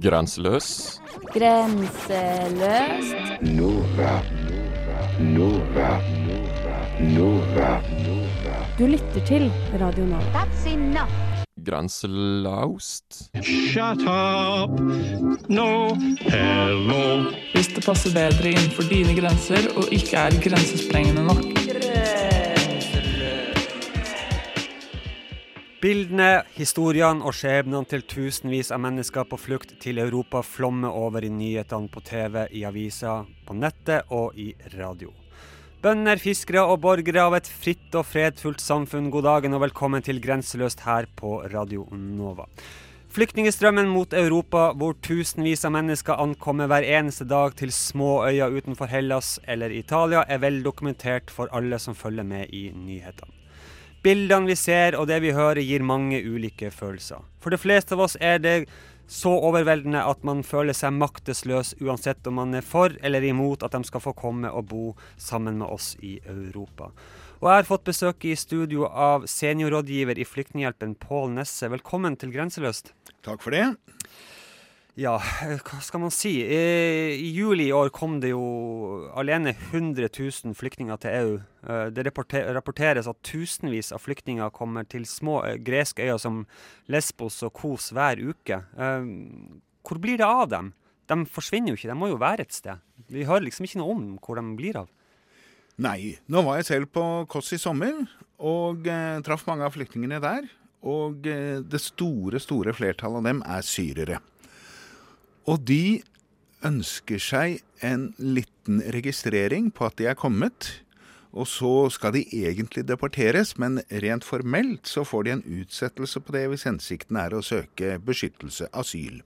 Grenseløs. Grenseløst. Nova. Nova. Nova. Du lytter til Radio Nova. That's enough. Grenselaust. Shut up! No, hello. Hvis det passer bedre innenfor dine grenser og ikke er grensesprengende nok. Bildene, historiene og skjebnene til tusenvis av mennesker på flukt til Europa flommer over i nyhetene på TV, i aviser, på nettet og i radio. Bønder, fiskere og borgere av et fritt og fredfullt samfunn, god dagen og velkommen til Grenseløst her på Radio Nova. Flyktningstrømmen mot Europa, hvor tusenvis av mennesker ankommer hver eneste dag til små øyer utenfor Hellas eller Italia, er vel dokumentert for alle som følger med i nyhetene. Bildene vi ser og det vi hører gir mange ulike følelser. For de fleste av oss er det så overveldende at man føler seg maktesløs uansett om man er for eller imot at de skal få komme og bo sammen med oss i Europa. Og jeg har fått besøk i studio av seniorrådgiver i Flyktninghjelpen, Pål Nesse. Velkommen til Grenseløst. Takk for det. Ja, hva skal man si? I, juli i år kom det jo alene 100 000 flyktninger til EU. Eh, Det rapporter- rapporteres at tusenvis av flyktninger kommer til små eh, greske øyer som Lesbos og Kos hver uke. Eh, Hvor blir det av dem? De forsvinner jo ikke, de må jo være et sted. Vi hører liksom ikke noe om hvor de blir av. Nei, nå var jeg selv på Kåss i sommer og eh, traff mange av flyktningene der. Og eh, det store, store flertallet av dem er syrere. Og de ønsker seg en liten registrering på at de er kommet. Og så skal de egentlig deporteres, men rent formelt så får de en utsettelse på det hvis hensikten er å søke beskyttelse, asyl.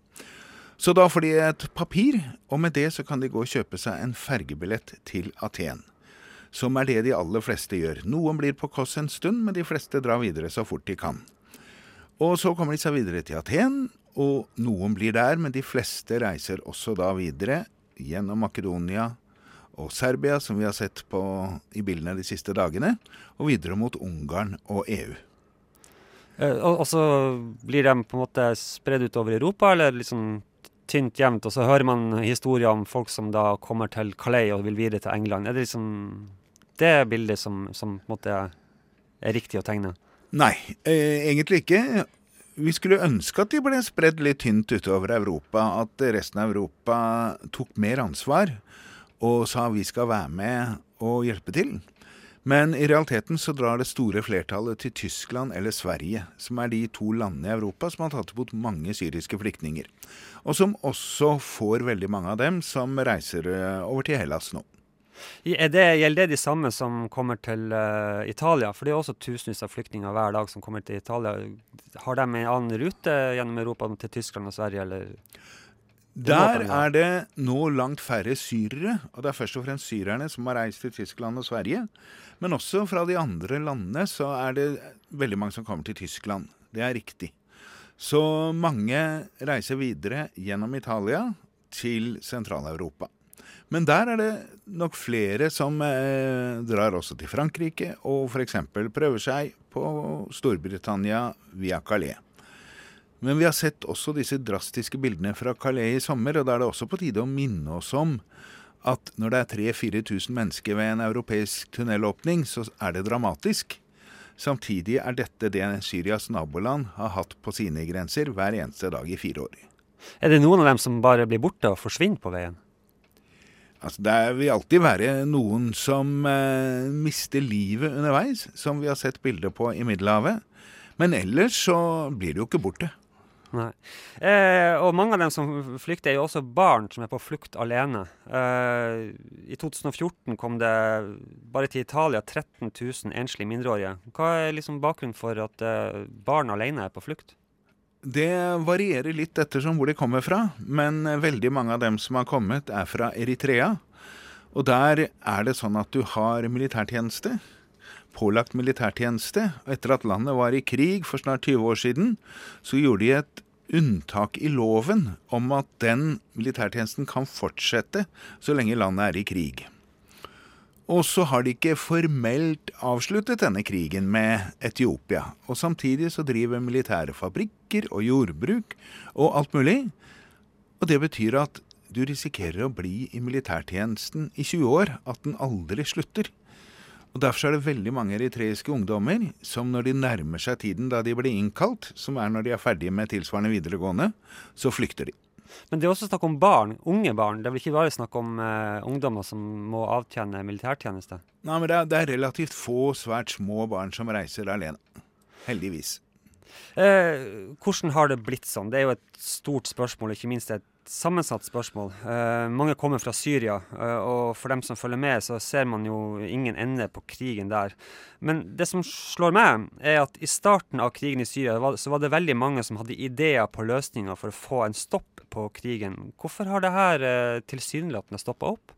Så da får de et papir, og med det så kan de gå og kjøpe seg en fergebillett til Aten. Som er det de aller fleste gjør. Noen blir på Koss en stund, men de fleste drar videre så fort de kan. Og så kommer de seg videre til Aten, og noen blir der, men de fleste reiser også da videre gjennom Makedonia og Serbia, som vi har sett på i bildene de siste dagene, og videre mot Ungarn og EU. Og, og så blir de på en måte spredd utover Europa, eller liksom tynt jevnt, og så hører man historier om folk som da kommer til Calais og vil videre til England. Er det liksom det bildet som, som på en måte er riktig å tegne? Nei, eh, egentlig ikke. Vi skulle ønske at de ble spredd litt tynt utover Europa, at resten av Europa tok mer ansvar og sa vi skal være med og hjelpe til. Men i realiteten så drar det store flertallet til Tyskland eller Sverige, som er de to landene i Europa som har tatt imot mange syriske flyktninger. Og som også får veldig mange av dem som reiser eh, over til Hellas nå. Er det, gjelder det de samme som kommer til uh, Italia? For det er også tusenvis av flyktninger hver dag som kommer til Italia. Har de en annen rute gjennom Europa til Tyskland og Sverige, eller? Der er det nå langt færre syrere, og det er først og fremst syrerne som har reist til Tyskland og Sverige. Men også fra de andre landene så er det veldig mange som kommer til Tyskland. Det er riktig. Så mange reiser videre gjennom Italia til Sentral-Europa. Men der er det nok flere som eh, drar også til Frankrike, og f.eks. prøver seg på Storbritannia via Calais. Men vi har sett også disse drastiske bildene fra Calais i sommer, og da er det også på tide å minne oss om at når det er 3000-4000 mennesker ved en europeisk tunnelåpning, så er det dramatisk. Samtidig er dette det Syrias naboland har hatt på sine grenser hver eneste dag i fire år. Er det noen av dem som bare blir borte og forsvinner på veien? Altså, det vil alltid være noen som eh, mister livet underveis, som vi har sett bilder på i Middelhavet. Men ellers så blir det jo ikke borte. Nei. Eh, og mange av dem som flykter, er jo også barn som er på flukt alene. Eh, I 2014 kom det bare til Italia 13 000 enslige mindreårige. Hva er liksom bakgrunnen for at eh, barn alene er på flukt? Det varierer litt ettersom hvor de kommer fra, men veldig mange av dem som har kommet, er fra Eritrea. Og der er det sånn at du har militærtjeneste, pålagt militærtjeneste. Og etter at landet var i krig for snart 20 år siden, så gjorde de et unntak i loven om at den militærtjenesten kan fortsette så lenge landet er i krig. Og så har de ikke formelt avsluttet denne krigen med Etiopia. Og samtidig så driver militære fabrikker og jordbruk og alt mulig. Og det betyr at du risikerer å bli i militærtjenesten i 20 år, at den aldri slutter. Og Derfor er det veldig mange eritreiske ungdommer som når de nærmer seg tiden da de blir innkalt, som er når de er ferdige med tilsvarende videregående, så flykter de. Men det er også snakk om barn, unge barn. Det er vel ikke bare snakk om eh, ungdommer som må avtjene militærtjeneste? Nei, men det er, det er relativt få svært små barn som reiser alene. Heldigvis. Eh, hvordan har det blitt sånn? Det er jo et stort spørsmål, ikke minst et sammensatt spørsmål. Eh, mange kommer fra Syria, eh, og for dem som følger med, så ser man jo ingen ende på krigen der. Men det som slår meg, er at i starten av krigen i Syria var, så var det veldig mange som hadde ideer på løsninger for å få en stopp på krigen. Hvorfor har det her eh, tilsynelatende stoppa opp?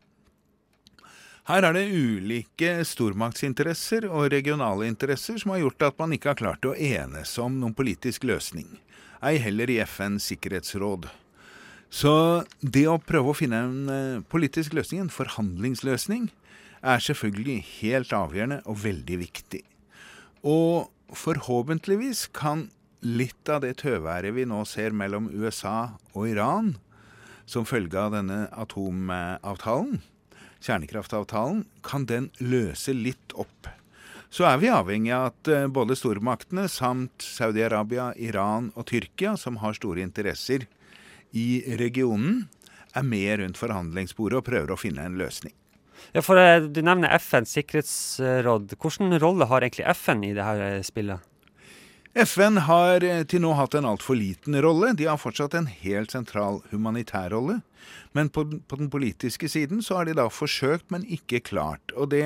Her er det ulike stormaktsinteresser og regionale interesser som har gjort at man ikke har klart å enes om noen politisk løsning. Ei heller i FNs sikkerhetsråd. Så det å prøve å finne en eh, politisk løsning, en forhandlingsløsning, er selvfølgelig helt avgjørende og veldig viktig. Og forhåpentligvis kan litt av det tøværet vi nå ser mellom USA og Iran, som følge av denne atomavtalen, kjernekraftavtalen, kan den løse litt opp. Så er vi avhengig av at eh, både stormaktene samt Saudi-Arabia, Iran og Tyrkia, som har store interesser i regionen er med rundt forhandlingsbordet og prøver å finne en løsning. Ja, for eh, Du nevner FNs sikkerhetsråd. Hvilken rolle har egentlig FN i dette eh, spillet? FN har eh, til nå hatt en altfor liten rolle. De har fortsatt en helt sentral humanitær rolle. Men på, på, den politiske siden så har de da forsøkt, men ikke klart. Og det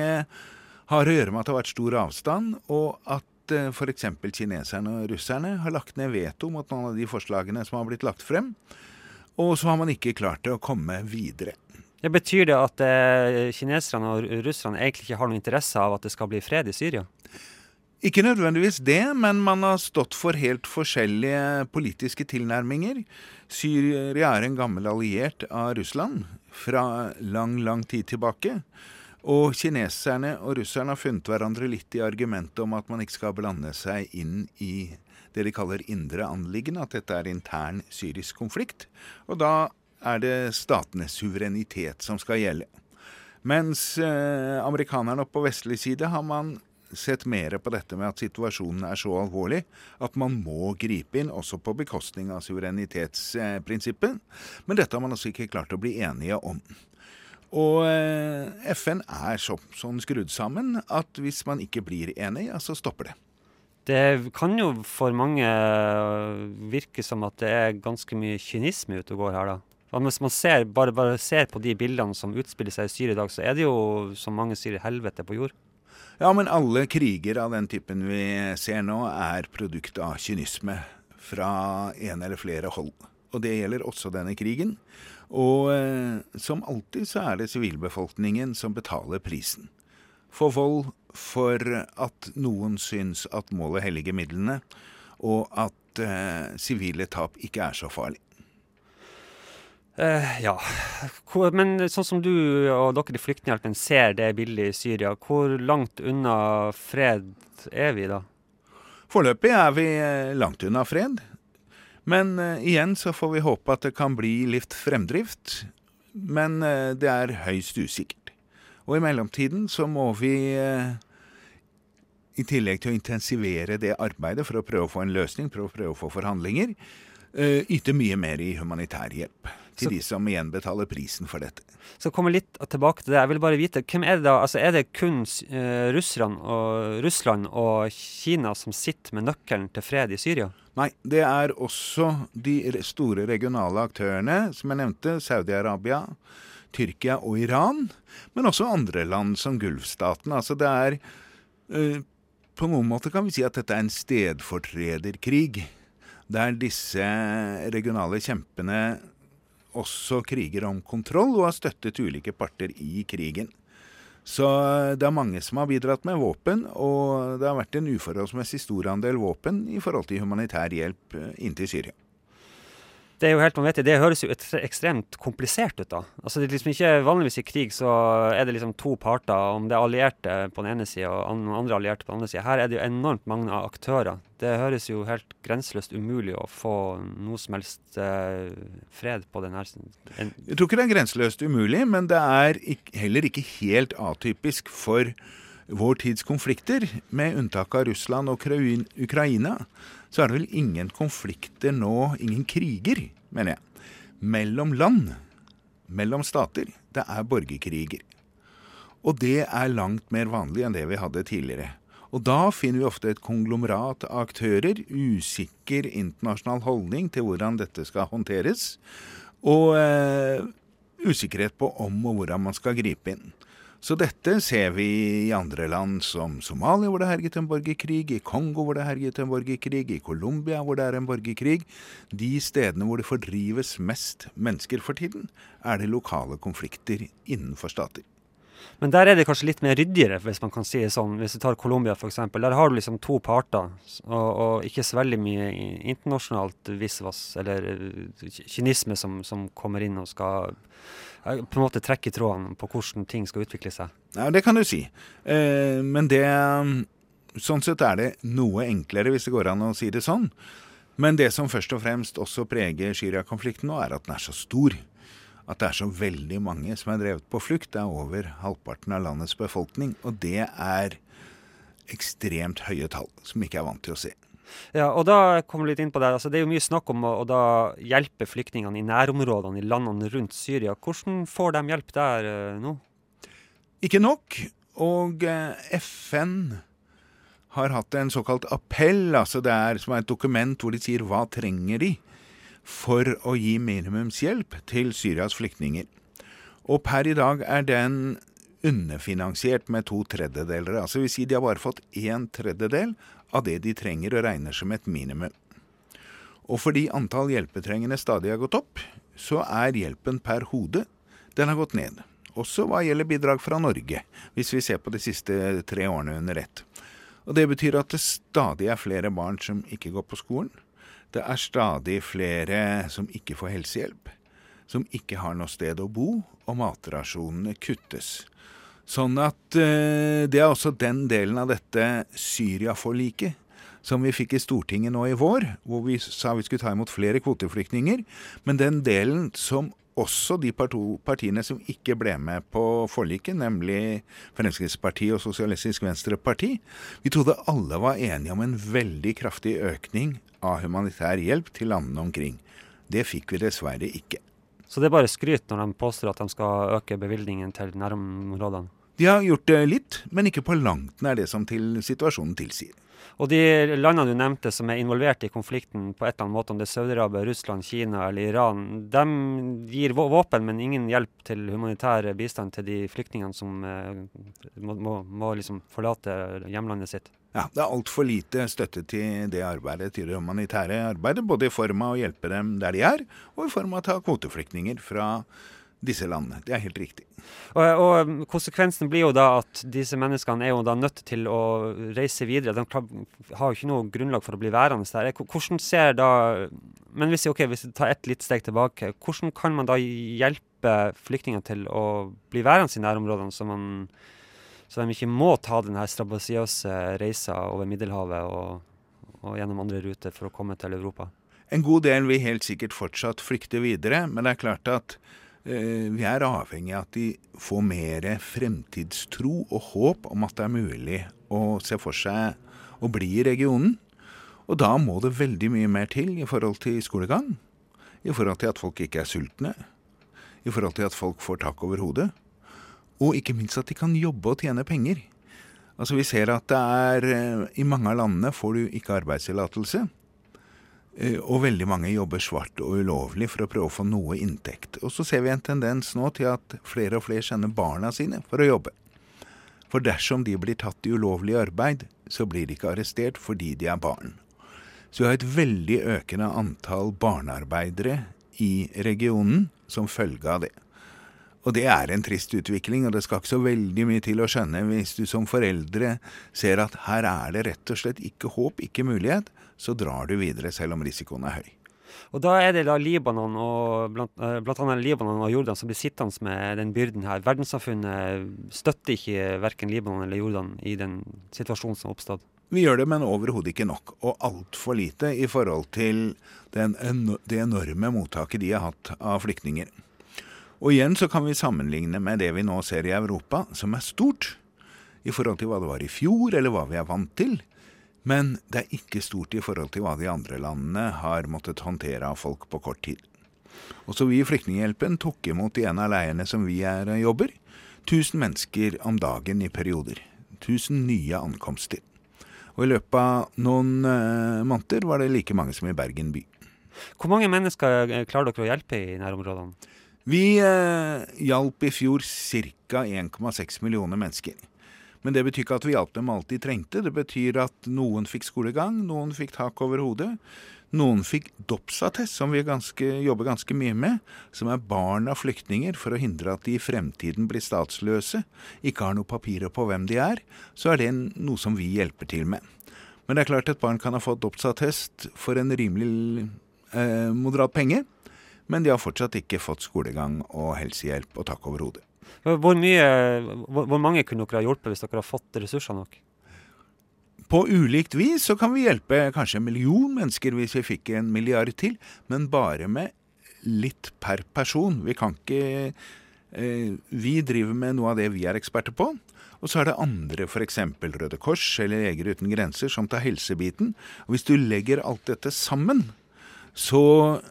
har å gjøre med at det har vært stor avstand, og at f.eks. kineserne og russerne har lagt ned veto mot noen av de forslagene som har blitt lagt frem. Og så har man ikke klart å komme videre. Det betyr det at eh, kineserne og russerne egentlig ikke har noen interesse av at det skal bli fred i Syria? Ikke nødvendigvis det, men man har stått for helt forskjellige politiske tilnærminger. Syria er en gammel alliert av Russland fra lang, lang tid tilbake. Og kineserne og russerne har funnet hverandre litt i argumentet om at man ikke skal blande seg inn i det de kaller indre anliggende, at dette er intern syrisk konflikt. Og da er det statenes suverenitet som skal gjelde. Mens eh, amerikanerne på vestlig side har man sett mer på dette med at situasjonen er så alvorlig at man må gripe inn, også på bekostning av suverenitetsprinsippet. Men dette har man altså ikke klart å bli enige om. Og eh, FN er så, sånn skrudd sammen at hvis man ikke blir enig, ja, så stopper det. Det kan jo for mange øh, virke som at det er ganske mye kynisme ute og går her, da. Hvis man ser, bare, bare, ser på de bildene som utspiller seg i Syria i dag, så er det jo, som mange sier, helvete på jord. Ja, men alle kriger av den typen vi ser nå, er produkt av kynisme fra en eller flere hold. Og det gjelder også denne krigen. Og eh, som alltid så er det sivilbefolkningen som betaler prisen. For vold, for at noen syns at målet helliger midlene, og at eh, sivile eh, tap ikke er så farlig. Uh, ja. Men sånn som du og dere i Flyktninghjelpen ser det bildet i Syria, hvor langt unna fred er vi da? Foreløpig er vi eh, langt unna fred. Men uh, igjen så får vi håpe at det kan bli litt fremdrift. Men uh, det er høyst usikkert. Og i mellomtiden så må vi, eh, i tillegg til å intensivere det arbeidet for å prøve å få en løsning, prøve å prøve å få forhandlinger, eh, yte mye mer i humanitær hjelp til så, de som igjen betaler prisen for dette. Så kommer litt tilbake til det. Jeg vil bare vite, hvem Er det da? Altså Er det kun uh, og, Russland og Kina som sitter med nøkkelen til fred i Syria? Nei, det er også de store regionale aktørene, som jeg nevnte. Saudi-Arabia, Tyrkia og Iran, men også andre land som Gulfstaten. Altså det er uh, På noen måte kan vi si at dette er en stedfortrederkrig, der disse regionale kjempene også kriger om kontroll og har støttet ulike parter i krigen. Så eh, det er mange som har bidratt med våpen, og det har vært en uforholdsmessig stor andel våpen i forhold til humanitær hjelp eh, inntil Syria. Det er jo helt vanvittig. Det høres jo ekstremt komplisert ut, da. Altså det er liksom ikke Vanligvis i krig så er det liksom to parter, om det er allierte på den ene sida og an- andre allierte på den andre sida. Her er det jo enormt mange aktører. Det høres jo helt grenseløst umulig å få noe som helst eh, fred på den her Jeg tror ikke det er grenseløst umulig, men det er ikke, heller ikke helt atypisk for vår tids konflikter. Med unntak av Russland og Ukraina, så er det vel ingen konflikter nå, ingen kriger, mener jeg, mellom land, mellom stater. Det er borgerkriger. Og det er langt mer vanlig enn det vi hadde tidligere. Og da finner vi ofte et konglomerat av aktører, usikker internasjonal holdning til hvordan dette skal håndteres, og eh, usikkerhet på om og hvordan man skal gripe inn. Så dette ser vi i andre land som Somalia, hvor det herjet en borgerkrig, i Kongo, hvor det herjet en borgerkrig, i Colombia, hvor det er en borgerkrig. De stedene hvor det fordrives mest mennesker for tiden, er det lokale konflikter innenfor stater. Men der er det kanskje litt mer ryddigere, hvis man kan si det sånn. Hvis du tar Colombia f.eks. Der har du liksom to parter, og, og ikke så veldig mye internasjonalt visvas eller eh, kynisme som, som kommer inn og skal eh, på en måte trekke i trådene på hvordan ting skal utvikle seg. Ja, det kan du si. Eh, men det Sånn sett er det noe enklere, hvis det går an å si det sånn. Men det som først og fremst også preger Syria-konflikten nå, er at den er så stor. At det er så veldig mange som er drevet på flukt. Det er over halvparten av landets befolkning. Og det er ekstremt høye tall, som vi ikke er vant til å se. Ja, og da kommer vi litt inn på det. Altså, det er jo mye snakk om å, å da hjelpe flyktningene i nærområdene, i landene rundt Syria. Hvordan får de hjelp der uh, nå? Ikke nok. Og uh, FN har hatt en såkalt appell, altså det er som er et dokument hvor de sier hva trenger de for å gi minimumshjelp til Syrias flyktninger. Og per i dag er den underfinansiert med to tredjedeler. Altså vil si de har bare fått en tredjedel av det de trenger og regner som et minimum. Og fordi antall hjelpetrengende stadig har gått opp, så er hjelpen per hode den har gått ned. Også hva gjelder bidrag fra Norge, hvis vi ser på de siste tre årene under ett. Og Det betyr at det stadig er flere barn som ikke går på skolen. Det er stadig flere som ikke får helsehjelp, som ikke har noe sted å bo, og matrasjonene kuttes. Sånn at eh, det er også den delen av dette Syria-forliket som vi fikk i Stortinget nå i vår, hvor vi sa vi skulle ta imot flere kvoteflyktninger. Men den delen som også de partiene som ikke ble med på forliket, nemlig Fremskrittspartiet og Sosialistisk Venstreparti, vi trodde alle var enige om en veldig kraftig økning av humanitær hjelp til landene omkring. Det fikk vi dessverre ikke. Så det er bare skryt når de påstår at de skal øke bevilgningen til nærområdene. De har gjort det litt, men ikke på langt nær det som til situasjonen tilsier. Og de landene du nevnte som er involvert i konflikten på et eller annet måte, om det er Saudi-Arabia, Russland, Kina eller Iran, de gir våpen, men ingen hjelp til humanitær bistand til de flyktningene som eh, må, må, må liksom forlate hjemlandet sitt. Ja, Det er altfor lite støtte til det arbeidet, til det humanitære arbeidet, både i form av å hjelpe dem der de er, og i form av å ta kvoteflyktninger fra disse landene. Det er helt riktig. Og, og konsekvensen blir jo da at disse menneskene er jo da nødt til å reise videre. De har jo ikke noe grunnlag for å bli værende der. Hvordan ser da Men hvis, ok, hvis vi tar ett litt steg tilbake, hvordan kan man da hjelpe flyktninger til å bli værende i nærområdene, så, man, så de ikke må ta denne strabasiøse reisa over Middelhavet og, og gjennom andre ruter for å komme til Europa? En god del vil helt sikkert fortsatt flykte videre, men det er klart at vi er avhengig av at de får mer fremtidstro og håp om at det er mulig å se for seg å bli i regionen. Og da må det veldig mye mer til i forhold til skolegang, i forhold til at folk ikke er sultne, i forhold til at folk får tak over hodet, og ikke minst at de kan jobbe og tjene penger. Altså Vi ser at det er eh, I mange av landene får du ikke arbeidstillatelse. Eh, Og veldig mange jobber svart og ulovlig for å prøve å få noe inntekt. Og så ser vi en tendens nå til at flere og flere sender barna sine for å jobbe. For dersom de blir tatt i ulovlig arbeid, så blir de ikke arrestert fordi de er barn. Så vi har et veldig økende antall barnearbeidere i regionen som følge av det. Og det er en trist utvikling, og det skal ikke så veldig mye til å skjønne hvis du som foreldre ser at her er det rett og slett ikke håp, ikke mulighet, så drar du videre selv om risikoen er høy. Og da er det da Libanon og blant, eh, blant annet Libanon og Jordan som blir sittende med den byrden her. Verdenssamfunnet støtter ikke verken Libanon eller Jordan i den situasjonen som har oppstått. Vi gjør det, men overhodet ikke nok, og altfor lite i forhold til den, det enorme mottaket de har hatt av flyktninger. Og igjen så kan vi sammenligne med det vi nå ser i Europa, som er stort, i forhold til hva det var i fjor, eller hva vi er vant til. Men det er ikke stort i forhold til hva de andre landene har måttet håndtere av folk på kort tid. Også vi i Flyktninghjelpen tok imot i en av leirene som vi er eh, jobber, 1000 mennesker om dagen i perioder. 1000 nye ankomster. Og i løpet av noen uh, måneder var det like mange som i Bergen by. Hvor mange mennesker eh, klarer dere å hjelpe i nærområdene? Vi eh, hjalp i fjor ca. 1,6 millioner mennesker. Men det betyr ikke at vi hjalp dem alt de trengte. Det betyr at noen fikk skolegang, noen fikk tak over hodet. Noen fikk dopsattest, som vi ganske, jobber ganske mye med, som er barn av flyktninger, for å hindre at de i fremtiden blir statsløse, ikke har noe papirer på hvem de er. Så er det noe som vi hjelper til med. Men det er klart et barn kan ha fått dopsattest for en rimelig eh, moderat penge, men de har fortsatt ikke fått skolegang og helsehjelp og tak over hodet. Hvor, mye, hvor, mange kunne dere ha hjulpet hvis dere har fått ressurser nok? På ulikt vis så kan vi hjelpe kanskje en million mennesker hvis vi fikk en milliard til, men bare med litt per person. Vi kan ikke eh, Vi driver med noe av det vi er eksperter på. Og så er det andre, f.eks. Røde Kors eller Leger uten grenser, som tar helsebiten. Og hvis du legger alt dette sammen, så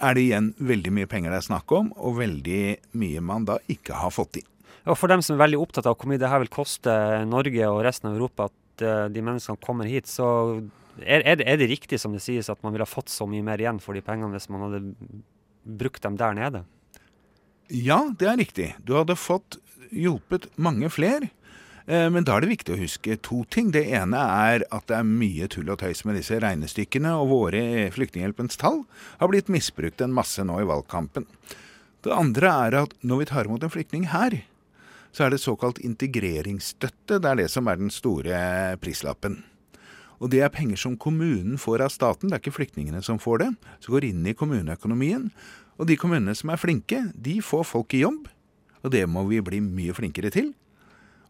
er det igjen veldig mye penger det er snakk om, og veldig mye man da ikke har fått inn. Og for dem som er veldig opptatt av hvor mye det her vil koste Norge og resten av Europa at eh, de menneskene kommer hit, så er, er, det, er det riktig som det sies at man ville ha fått så mye mer igjen for de pengene hvis man hadde brukt dem der nede? Ja, det er riktig. Du hadde fått hjulpet mange flere. Eh, Men da er det viktig å huske to ting. Det ene er at det er mye tull og tøys med disse regnestykkene, og våre Flyktninghjelpens tall har blitt misbrukt en masse nå i valgkampen. Det andre er at når vi tar imot en flyktning her, så er det såkalt integreringsstøtte. Det er det som er den store prislappen. Og det er penger som kommunen får av staten, det er ikke flyktningene som får det. Som går inn i kommuneøkonomien. Og de kommunene som er flinke, de får folk i jobb. Og det må vi bli mye flinkere til.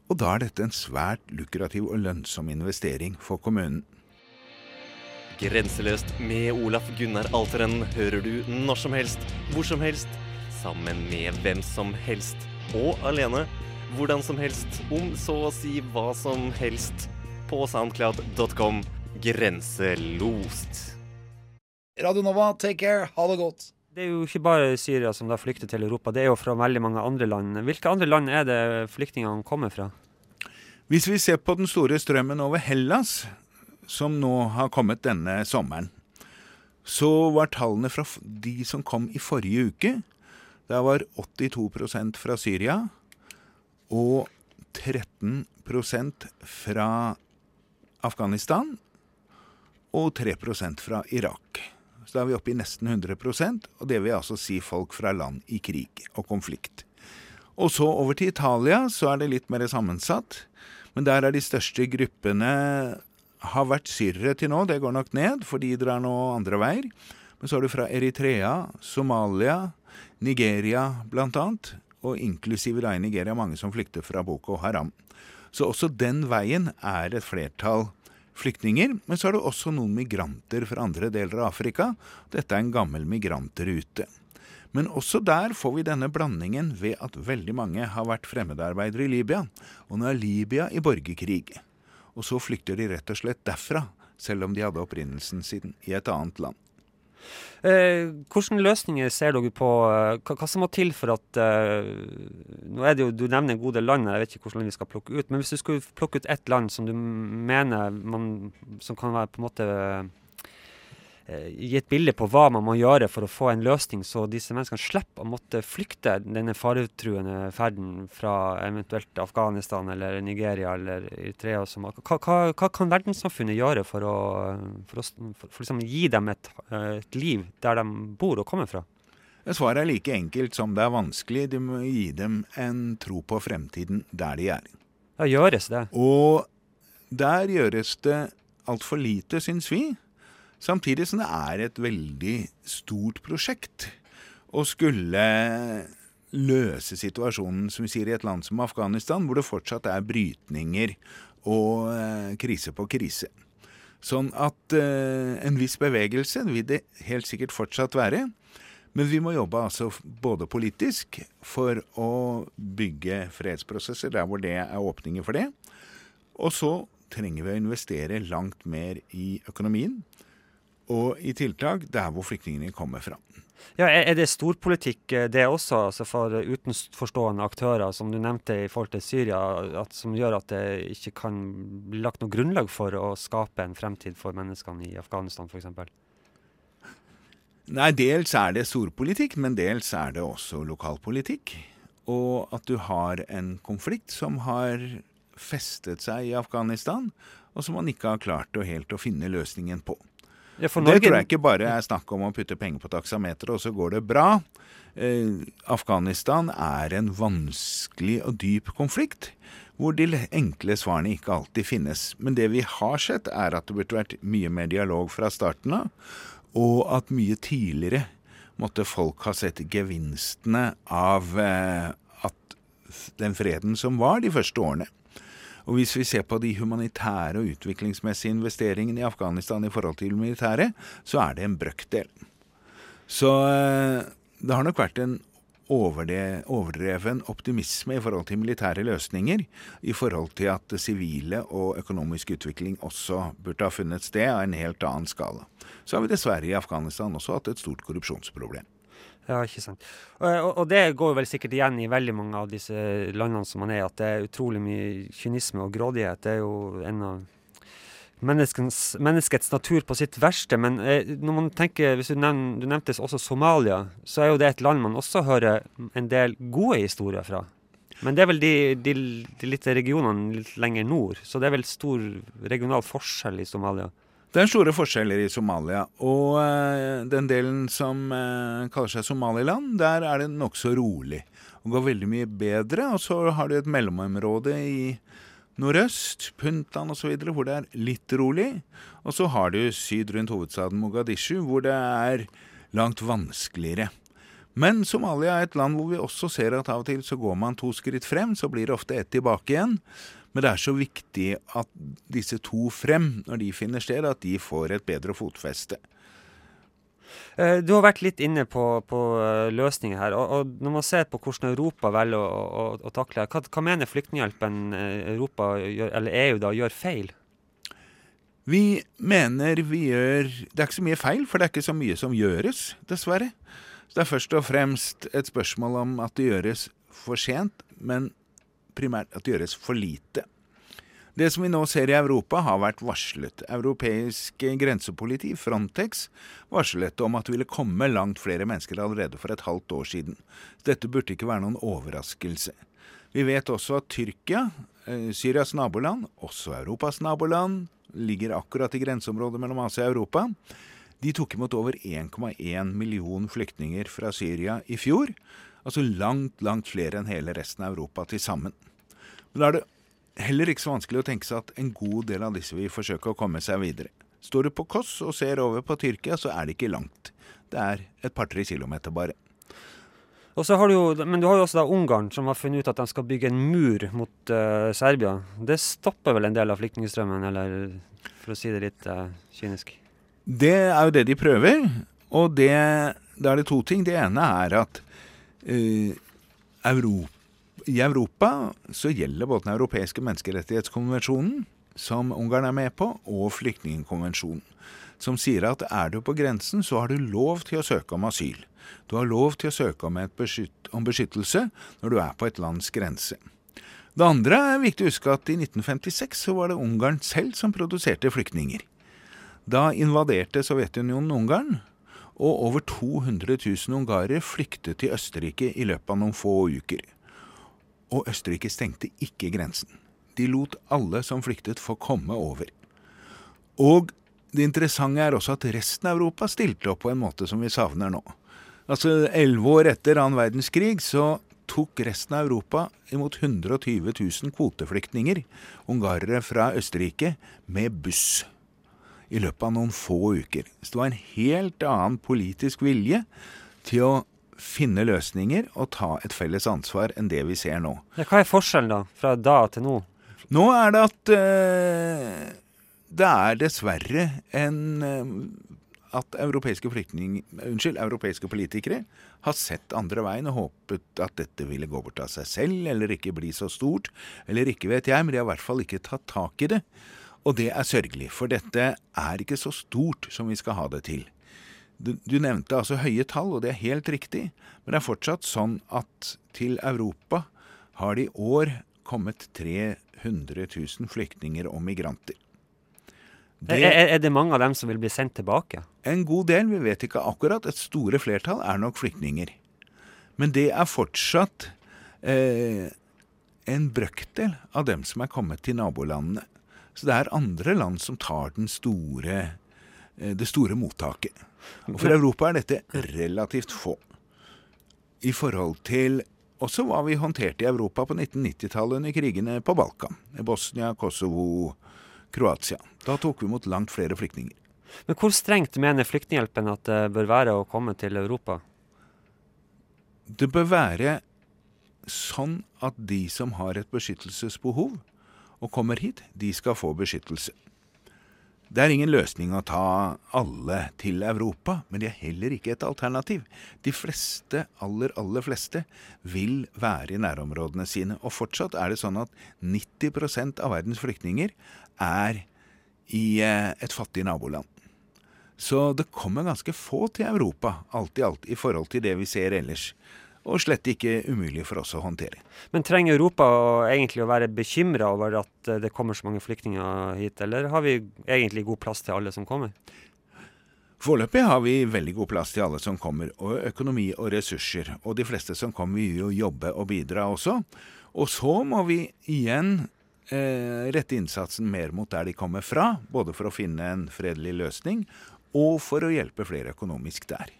Og da er dette en svært lukrativ og lønnsom investering for kommunen. Grenseløst med Olaf Gunnar Alteren hører du når som helst, hvor som helst, sammen med hvem som helst, og alene, hvordan som helst, om så å si hva som helst, på soundcloud.com grenselost. Radio Nova, take care, ha det godt. Det er jo ikke bare Syria som da flykter til Europa, det er jo fra veldig mange andre land. Hvilke andre land er det flyktningene kommer fra? Hvis vi ser på den store strømmen over Hellas, som nå har kommet denne sommeren, så var tallene fra de som kom i forrige uke Der var 82% fra Syria og 13% fra Afghanistan og 3% fra Irak. Så da er vi oppe i nesten 100% og det vil altså si folk fra land i krig og konflikt. Og så over til Italia, så er det litt mer sammensatt. Men der er de største gruppene har vært syrere til nå. Det går nok ned, for de drar nå andre veier. Men så har du fra Eritrea, Somalia, Nigeria annet. Og inklusive da i Nigeria mange som flykter fra Boko Haram. Så også den veien er et flertall flyktninger. Men så er det også noen migranter fra andre deler av Afrika. Dette er en gammel migrantrute. Men også der får vi denne blandingen ved at veldig mange har vært fremmedarbeidere i Libya. Og nå er Libya i borgerkrig. Og så flykter de rett og slett derfra, selv om de hadde opprinnelsen sin i et annet land. Eh, hvilke løsninger ser dere på eh, hva, hva som må til for at eh, Nå er det jo, Du nevner en god del land, jeg vet ikke land vi skal plukke ut. Men hvis du skulle plukke ut ett land som du mener man, som kan være på en måte Gi et bilde på hva man må gjøre for å få en løsning, så disse menneskene slipper å måtte flykte denne faretruende ferden fra eventuelt Afghanistan eller Nigeria eller Eritrea. Hva, hva, hva kan verdenssamfunnet gjøre for å, for å, for, liksom gi dem et, eh, et liv der de bor og kommer fra? Svaret er like enkelt som det er vanskelig. Du må gi dem en tro på fremtiden der de er. Ja, gjøres det? Og der gjøres det altfor lite, syns vi. Samtidig som det er et veldig stort prosjekt å skulle løse situasjonen som vi sier i et land som Afghanistan, hvor det fortsatt er brytninger og eh, krise på krise. Sånn at eh, en viss bevegelse vil det helt sikkert fortsatt være. Men vi må jobbe altså både politisk for å bygge fredsprosesser der hvor det er åpninger for det. Og så trenger vi å investere langt mer i økonomien og i tiltak der hvor flyktningene kommer fra. Ja, Er det storpolitikk eh, det også, altså for utenforstående aktører, som du nevnte i forhold til Syria, at, som gjør at det ikke kan bli lagt noe grunnlag for å skape en fremtid for menneskene i Afghanistan f.eks.? Nei, dels er det storpolitikk, men dels er det også lokalpolitikk. Og at du har en konflikt som har festet seg i Afghanistan, og som man ikke har klart å helt å finne løsningen på. Ja, for Det tror jeg ikke bare er snakk om å putte penger på taksameteret, og så går det bra. Eh, Afghanistan er en vanskelig og dyp konflikt, hvor de enkle svarene ikke alltid finnes. Men det vi har sett, er at det burde vært mye mer dialog fra starten av, og at mye tidligere måtte folk ha sett gevinstene av eh, at den freden som var de første årene. Og hvis vi ser på de humanitære og utviklingsmessige investeringene i Afghanistan i forhold til militæret, så er det en brøkdel. Så eh, det har nok vært en overdreven optimisme i forhold til militære løsninger, i forhold til at sivile og økonomisk utvikling også burde ha funnet sted av en helt annen skala. Så har vi dessverre i Afghanistan også hatt et stort korrupsjonsproblem. Ja, ikke sant. Og, og, det går vel sikkert igjen i veldig mange av disse landene som man er, at det er utrolig mye kynisme og grådighet. Det er jo en av menneskets natur på sitt verste. Men eh, når man tenker, hvis du, nevn, du nevnte også Somalia, så er jo det et land man også hører en del gode historier fra. Men det er vel de, de, de litt regionene litt lenger nord, så det er vel stor regional forskjell i Somalia. Det er store forskjeller i Somalia, og eh, den delen som eh, kaller seg Somaliland, der er det nokså rolig. Og går veldig mye bedre. Og så har du et mellomområde i nordøst, Puntland osv., hvor det er litt rolig. Og så har du syd rundt hovedstaden Mogadishu, hvor det er langt vanskeligere. Men Somalia er et land hvor vi også ser at av og til så går man to skritt frem, så blir det ofte ett tilbake igjen. Men det er så viktig at disse to frem, når de finner sted, at de får et bedre fotfeste. Eh, Du har vært litt inne på, på eh, løsninger her. Og, og når man ser på hvordan Europa velger å, å, å takle hva, hva mener Flyktninghjelpen eh, Europa, eller EU da, gjør feil? Vi mener vi gjør Det er ikke så mye feil, for det er ikke så mye som gjøres, dessverre. Så det er først og fremst et spørsmål om at det gjøres for sent, men primært at det gjøres for lite. Det som vi nå ser i Europa, har vært varslet. Europeisk grensepoliti, Frontex, varslet om at det ville komme langt flere mennesker allerede for et halvt år siden. Dette burde ikke være noen overraskelse. Vi vet også at Tyrkia, eh, Syrias naboland, også Europas naboland, ligger akkurat i grenseområdet mellom Asia og Europa. De tok imot over 1,1 million flyktninger fra Syria i fjor. Altså langt, langt flere enn hele resten av Europa til sammen. Men da er det heller ikke så vanskelig å tenke seg at en god del av disse vil forsøke å komme seg videre. Står du på Koss og ser over på Tyrkia, så er det ikke langt. Det er et par-tre kilometer bare. Og så har du jo, men du har jo også da Ungarn, som har funnet ut at de skal bygge en mur mot uh, Serbia. Det stopper vel en del av flyktningstrømmen, eller for å si det litt uh, kynisk? Det er jo det de prøver, og det, da er det to ting. Det ene er at uh, Europa, i Europa så gjelder både den europeiske menneskerettighetskonvensjonen, som Ungarn er med på, og flyktningkonvensjonen, som sier at er du på grensen, så har du lov til å søke om asyl. Du har lov til å søke om, beskytt, om beskyttelse når du er på et lands grense. Det andre er viktig å huske at i 1956 så var det Ungarn selv som produserte flyktninger. Da invaderte Sovjetunionen Ungarn, og over 200 000 ungarere flyktet til Østerrike i løpet av noen få uker. Og Østerrike stengte ikke grensen. De lot alle som flyktet få komme over. Og det interessante er også at resten av Europa stilte opp på en måte som vi savner nå. Altså Elleve år etter annen verdenskrig så tok resten av Europa imot 120 000 kvoteflyktninger, ungarere fra Østerrike, med buss. i løpet av noen få uker. Så det var en helt annen politisk vilje til å finne løsninger og ta et felles ansvar enn det vi ser nå. Ja, hva er forskjellen da, fra da til nå? Nå er det at eh, det er dessverre en eh, at europeiske, unnskyld, europeiske politikere har sett andre veien og håpet at dette ville gå bort av seg selv, eller ikke bli så stort, eller ikke vet jeg, men de har i hvert fall ikke tatt tak i det. Og det er sørgelig, for dette er ikke så stort som vi skal ha det til. Du, du nevnte altså høye tall, og det er helt riktig, men det er fortsatt sånn at til Europa har det i år kommet 300 000 flyktninger og migranter. Er, er, er det mange av dem som vil bli sendt tilbake? En god del, vi vet ikke akkurat. Et store flertall er nok flyktninger. Men det er fortsatt eh, en brøkdel av dem som er kommet til nabolandene. Så det er andre land som tar den store, det store mottaket. Og for Europa er dette relativt få. I forhold til også hva vi håndterte i Europa på 1990-tallet under krigene på Balkan. Bosnia, Kosovo, Kroatia. Da tok vi imot langt flere flyktninger. Men hvor strengt mener Flyktninghjelpen at det bør være å komme til Europa? Det bør være sånn at de som har et beskyttelsesbehov og kommer hit, de skal få beskyttelse. Det er ingen løsning å ta alle til Europa, men det er heller ikke et alternativ. De fleste, aller, aller fleste, vil være i nærområdene sine. Og fortsatt er det sånn at 90% av verdens flyktninger er i eh, et fattig naboland. Så det kommer ganske få til Europa, alt i alt, i forhold til det vi ser ellers. Og slett ikke umulig for oss å håndtere. Men trenger Europa egentlig å være bekymra over at eh, det kommer så mange flyktninger hit, eller har vi egentlig god plass til alle som kommer? Foreløpig har vi veldig god plass til alle som kommer, og økonomi og ressurser. Og de fleste som kommer, vil jo jobbe og bidra også. Og så må vi igjen eh, rette innsatsen mer mot der de kommer fra, både for å finne en fredelig løsning og for å hjelpe flere økonomisk der.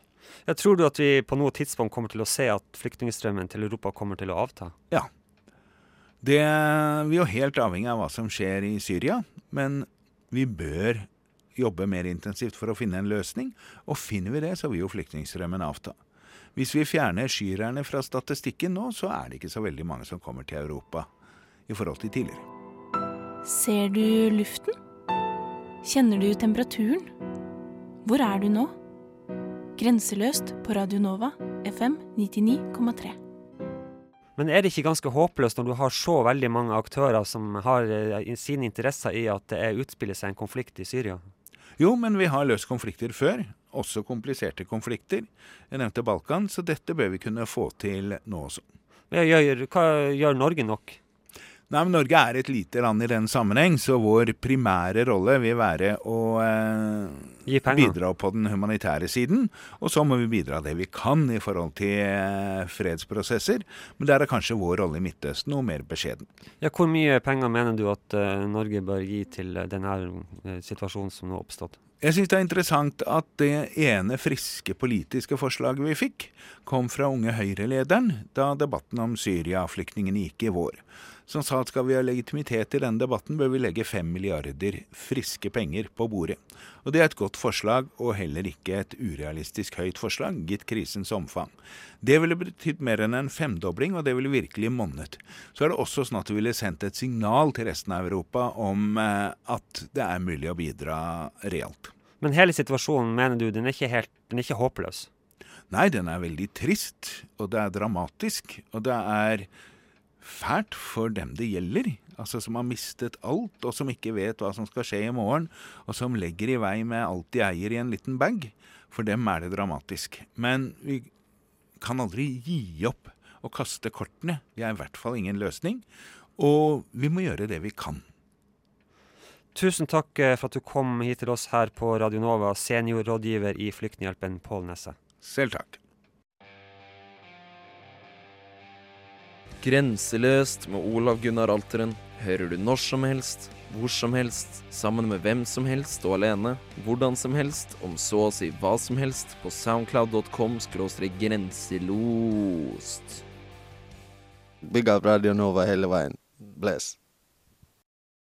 Jeg tror du at vi på noe tidspunkt kommer til å se at flyktningstrømmen til Europa kommer til å avta? Ja. Det, vi er jo helt avhengig av hva som skjer i Syria, men vi bør jobbe mer intensivt for å finne en løsning, og finner vi det, så vil jo flyktningstrømmen avta. Hvis vi fjerner syrerne fra statistikken nå, så er det ikke så veldig mange som kommer til Europa i forhold til tidligere. Ser du luften? Kjenner du temperaturen? Hvor er du nå? Grenseløst på Radio Nova, FM 99,3. Men er det ikke ganske håpløst når du har så veldig mange aktører som har eh, sine interesser i at det er utspiller seg en konflikt i Syria? Jo, men vi har løst konflikter før, også kompliserte konflikter. Jeg nevnte Balkan, så dette bør vi kunne få til nå også. Gjør, hva gjør Norge nok? Nei, men Norge er et lite land i den sammenheng, så vår primære rolle vil være å eh, bidra på den humanitære siden. Og så må vi bidra det vi kan i forhold til eh, fredsprosesser. Men der er kanskje vår rolle i Midtøsten noe mer beskjeden. Ja, hvor mye penger mener du at eh, Norge bør gi til eh, denne eh, situasjonen som nå har oppstått? Jeg syns det er interessant at det ene friske politiske forslaget vi fikk, kom fra unge Høyre-lederen da debatten om Syria-flyktningene gikk i vår. Som sa at skal vi ha legitimitet i denne debatten, bør vi legge fem milliarder friske penger på bordet. Og det er et godt forslag, og heller ikke et urealistisk høyt forslag, gitt krisens omfang. Det ville betydd mer enn en femdobling, og det ville virkelig monnet. Så er det også sånn at det ville sendt et signal til resten av Europa om eh, at det er mulig å bidra realt. Men hele situasjonen, mener du, den er ikke, helt, den er ikke håpløs? Nei, den er veldig trist, og det er dramatisk, og det er fælt for dem det gjelder. Altså som har mistet alt, og som ikke vet hva som skal skje i morgen, og som legger i vei med alt de eier i en liten bag. For dem er det dramatisk. Men vi kan aldri gi opp og kaste kortene. Det er i hvert fall ingen løsning. Og vi må gjøre det vi kan. Tusen takk eh, for at du kom hit til oss her på Radio Nova, seniorrådgiver i Flyktninghjelpen, Pål Nesse. Selv takk. Grenseløst med Olav Gunnar Alteren hører du når som helst, hvor som helst, sammen med hvem som helst og alene, hvordan som helst, om så å si hva som helst, på soundcloud.com grenselost. Big up Radio Nova hele veien. Bless.